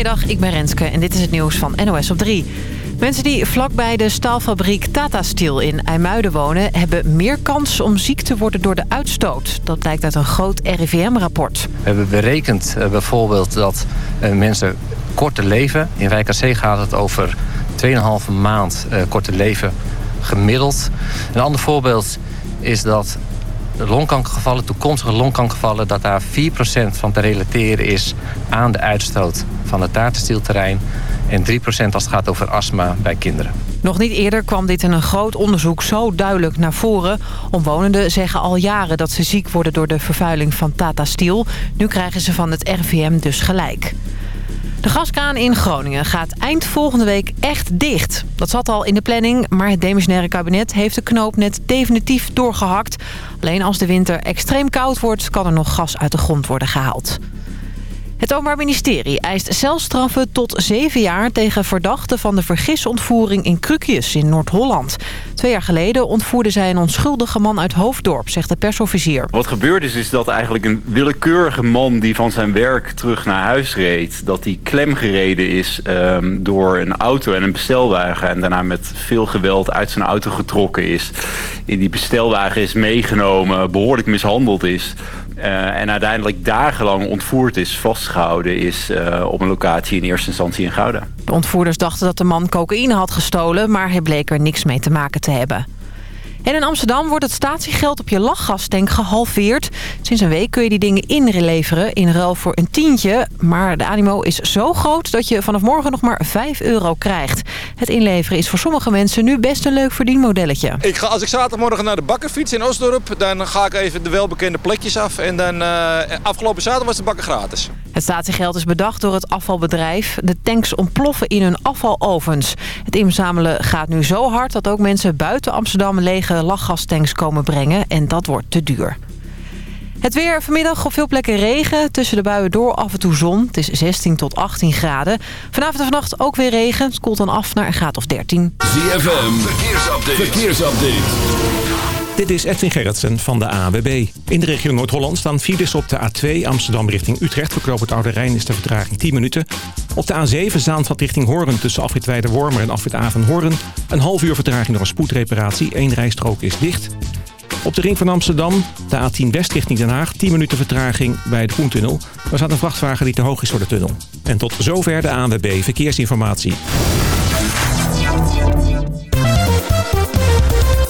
Goedemiddag, ik ben Renske en dit is het nieuws van NOS op 3. Mensen die vlakbij de staalfabriek Tata Steel in IJmuiden wonen... hebben meer kans om ziek te worden door de uitstoot. Dat blijkt uit een groot RIVM-rapport. We hebben berekend uh, bijvoorbeeld dat uh, mensen korter leven. In WKC gaat het over 2,5 maand uh, korter leven gemiddeld. Een ander voorbeeld is dat longkankergevallen, toekomstige longkankergevallen... dat daar 4% van te relateren is aan de uitstoot van het taartenstielterrein... en 3% als het gaat over astma bij kinderen. Nog niet eerder kwam dit in een groot onderzoek zo duidelijk naar voren. Omwonenden zeggen al jaren dat ze ziek worden door de vervuiling van Tata Steel. Nu krijgen ze van het RVM dus gelijk. De gaskraan in Groningen gaat eind volgende week echt dicht. Dat zat al in de planning, maar het demissionaire kabinet heeft de knoop net definitief doorgehakt. Alleen als de winter extreem koud wordt, kan er nog gas uit de grond worden gehaald. Het Openbaar Ministerie eist celstraffen tot zeven jaar tegen verdachten van de vergisontvoering in Krukjes in Noord-Holland. Twee jaar geleden ontvoerde zij een onschuldige man uit Hoofddorp, zegt de persofficier. Wat gebeurd is, is dat eigenlijk een willekeurige man die van zijn werk terug naar huis reed, dat die klemgereden is um, door een auto en een bestelwagen en daarna met veel geweld uit zijn auto getrokken is. In die bestelwagen is meegenomen, behoorlijk mishandeld is. Uh, en uiteindelijk dagenlang ontvoerd is, vastgehouden is uh, op een locatie in eerste instantie in Gouda. De ontvoerders dachten dat de man cocaïne had gestolen, maar hij bleek er niks mee te maken te hebben. En in Amsterdam wordt het statiegeld op je lachgastank gehalveerd. Sinds een week kun je die dingen inleveren in ruil voor een tientje. Maar de animo is zo groot dat je vanaf morgen nog maar 5 euro krijgt. Het inleveren is voor sommige mensen nu best een leuk verdienmodelletje. Ik ga, als ik zaterdagmorgen naar de bakker fiets in Oostdorp... dan ga ik even de welbekende plekjes af. En dan uh, afgelopen zaterdag was de bakker gratis. Het statiegeld is bedacht door het afvalbedrijf. De tanks ontploffen in hun afvalovens. Het inzamelen gaat nu zo hard dat ook mensen buiten Amsterdam lege lachgastanks komen brengen. En dat wordt te duur. Het weer vanmiddag op veel plekken regen. Tussen de buien door af en toe zon. Het is 16 tot 18 graden. Vanavond en vannacht ook weer regen. Het koelt dan af naar een graad of 13. ZFM, verkeersupdate. verkeersupdate. Dit is Edwin Gerritsen van de AWB. In de regio Noord-Holland staan files op de A2 Amsterdam richting Utrecht. Verkroop het Oude Rijn is de vertraging 10 minuten. Op de A7 Zaanstad richting Hoorn tussen afrit Wormer en afrit Avenhoorn. Een half uur vertraging door een spoedreparatie. Eén rijstrook is dicht. Op de ring van Amsterdam, de A10 West richting Den Haag, 10 minuten vertraging bij de Koentunnel. Er staat een vrachtwagen die te hoog is voor de tunnel. En tot zover de ANWB Verkeersinformatie.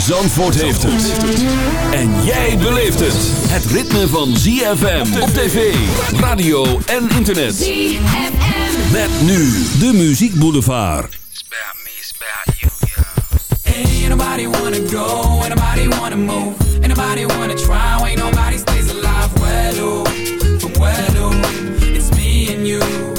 Zandvoort heeft het. En jij beleeft het. Het ritme van ZFM op tv, radio en internet. ZFM. Met nu de Muziek Boulevard. It's about me, it's about you, yeah. Ain't nobody wanna go, ain't nobody wanna move. Ain't nobody wanna try, ain't nobody stays alive. Well, oh, well, oh, it's me and you.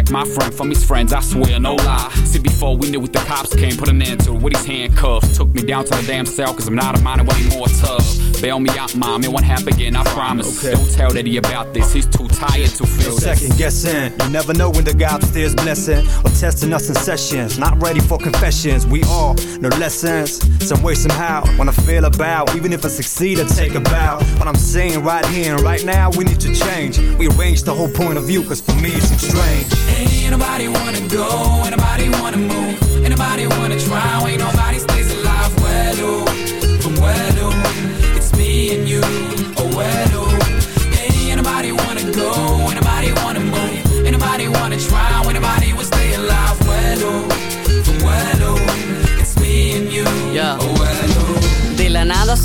Protect my friend from his friends, I swear, no lie. See, before we knew what the cops came, put an end to it with his handcuffs. Took me down to the damn cell, cause I'm not a minor anymore tough. Bail me out, mom, it won't happen again, I promise. Okay. Don't tell Daddy about this, he's too tired to feel this. Second guessing, you never know when the God upstairs blessing or testing us in sessions. Not ready for confessions, we all know lessons. Some way, somehow, when I feel about, even if I succeed, I take a bow. What I'm saying right here and right now, we need to change. We arrange the whole point of view, cause for me it seems strange. Ain't nobody wanna go, ain't nobody wanna move, ain't nobody wanna try,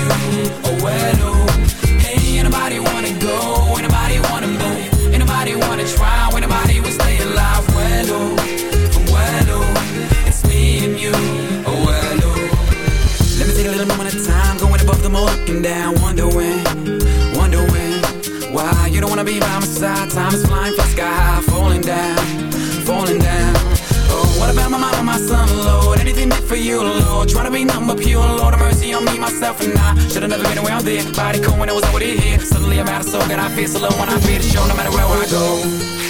you. Oh, To nothing pure, Lord. of mercy on me, myself, and I. Should've never been around there. Body cool when I was over here. Suddenly I'm out of soul, that I feel so low when I feel the show, no matter where I go.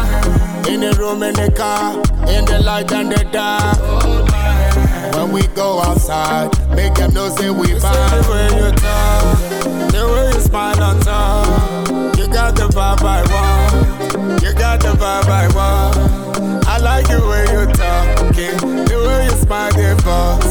In the room, in the car, in the light and the dark. Hold my hand. When we go outside, make them know say we bomb. The way you talk, the way you smile on top. You got the vibe I want. You got the vibe I want. I like the way you talking, the way you smile, the false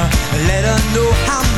her. Let her know how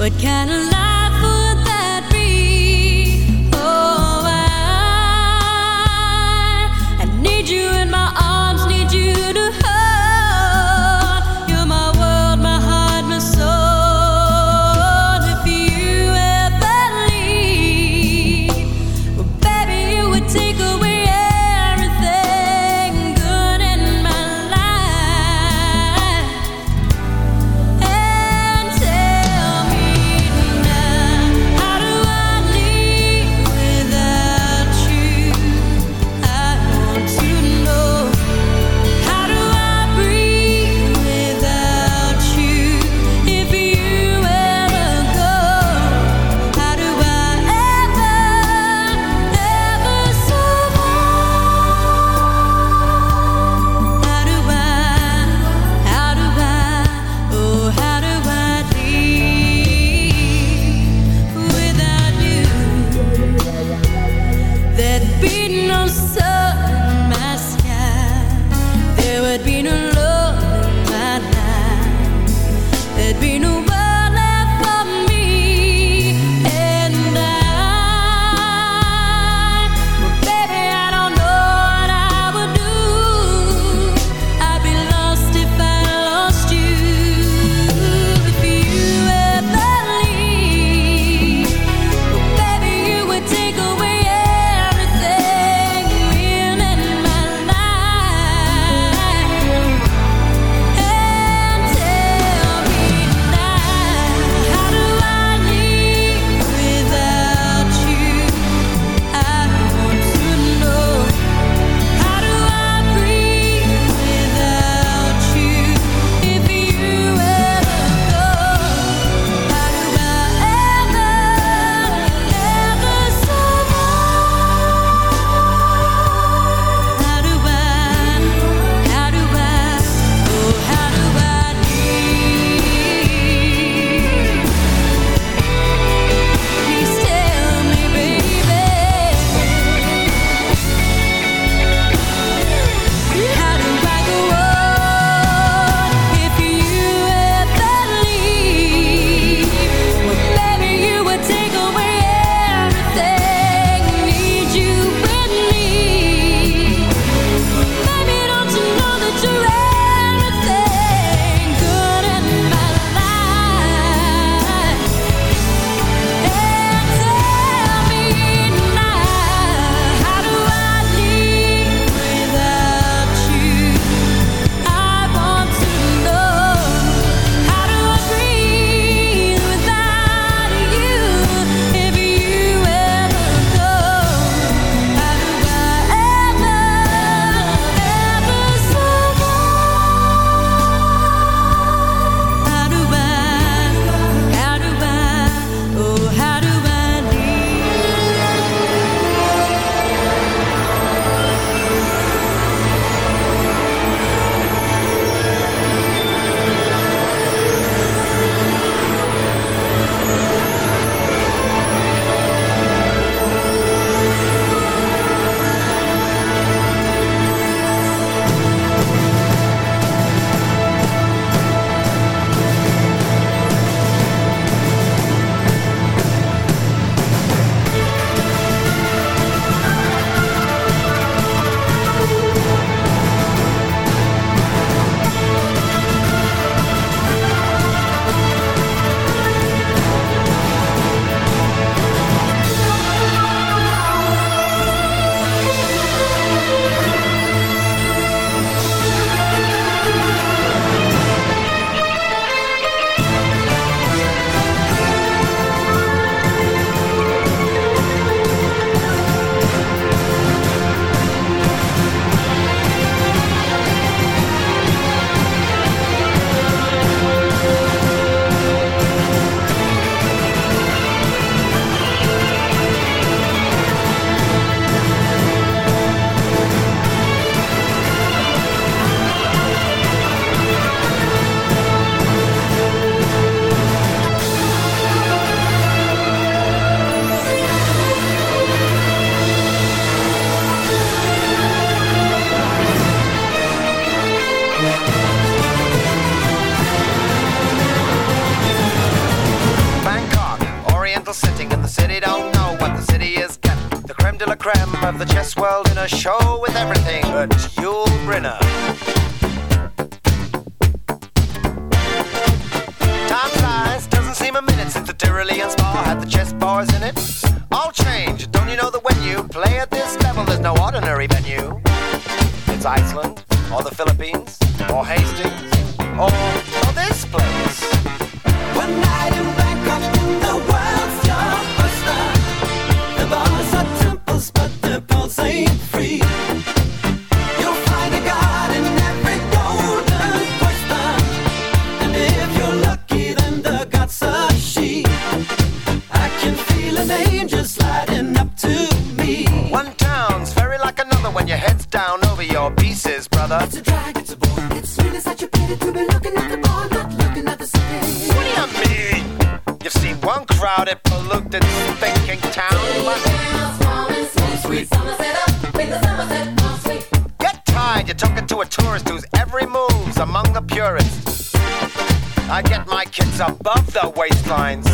what kind of life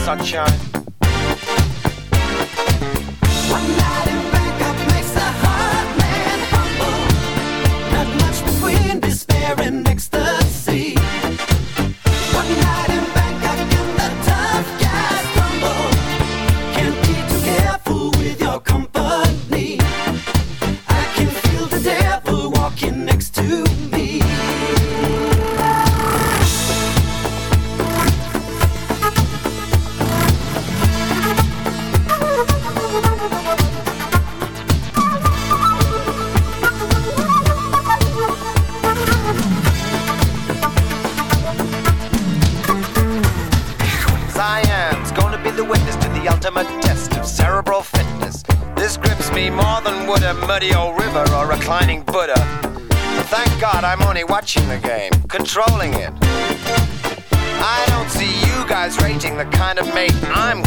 sunshine.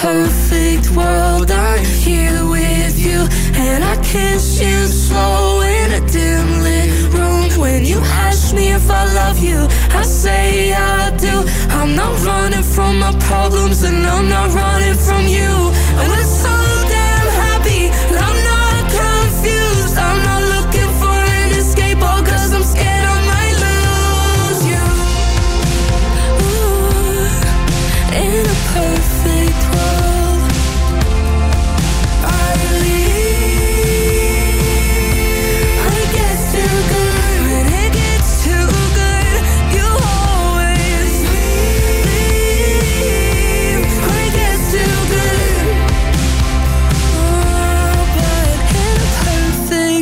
Perfect world, I'm here with you, and I kiss you slow in a dim lit room. When you ask me if I love you, I say I do. I'm not running from my problems, and I'm not running from you. And we're so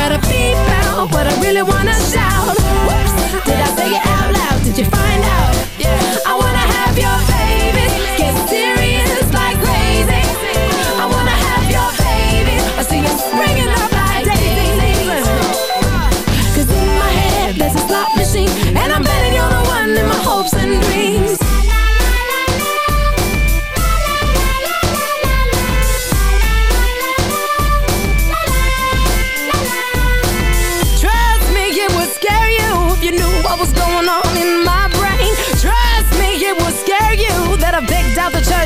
Gotta beep out what I really wanna shout did I say it out loud?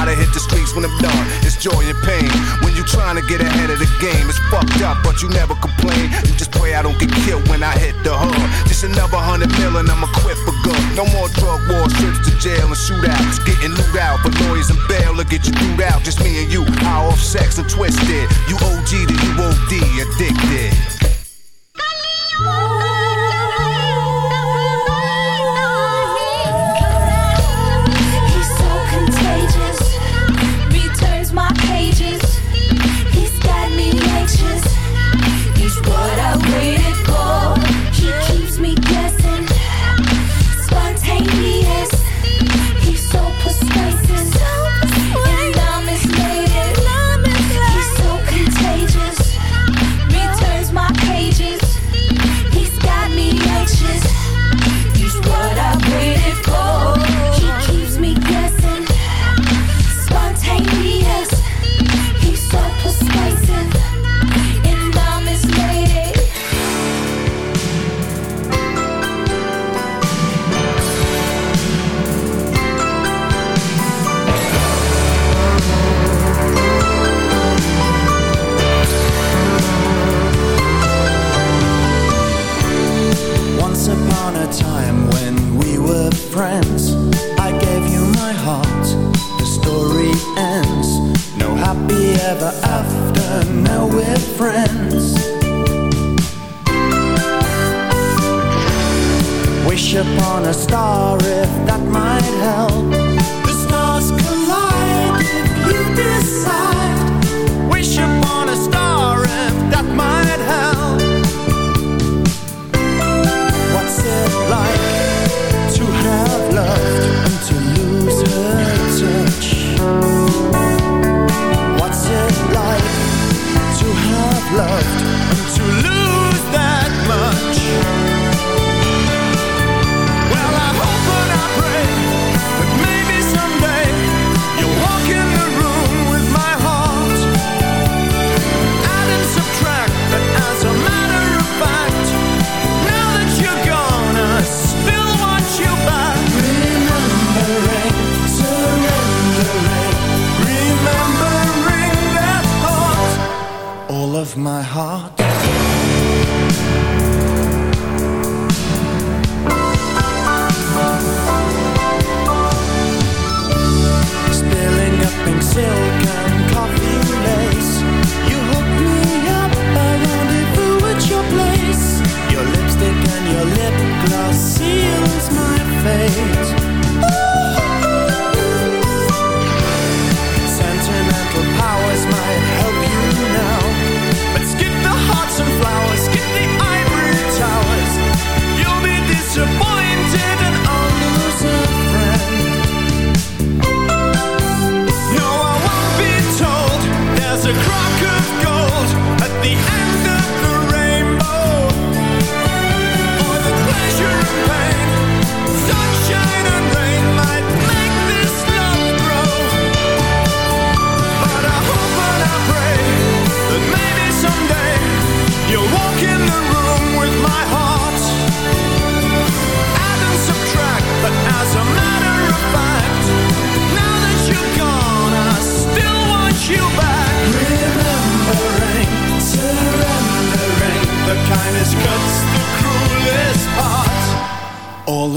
gotta hit the streets when I'm done. It's joy and pain. When you trying to get ahead of the game, it's fucked up, but you never complain. You just pray I don't get killed when I hit the hood. Just another hundred million, I'ma quit for good. No more drug wars, trips to jail and shootouts. Getting loot out for lawyers and bail to get you through out. Just me and you, high off sex and twisted. You OG to you OD, addicted.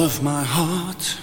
Of my heart.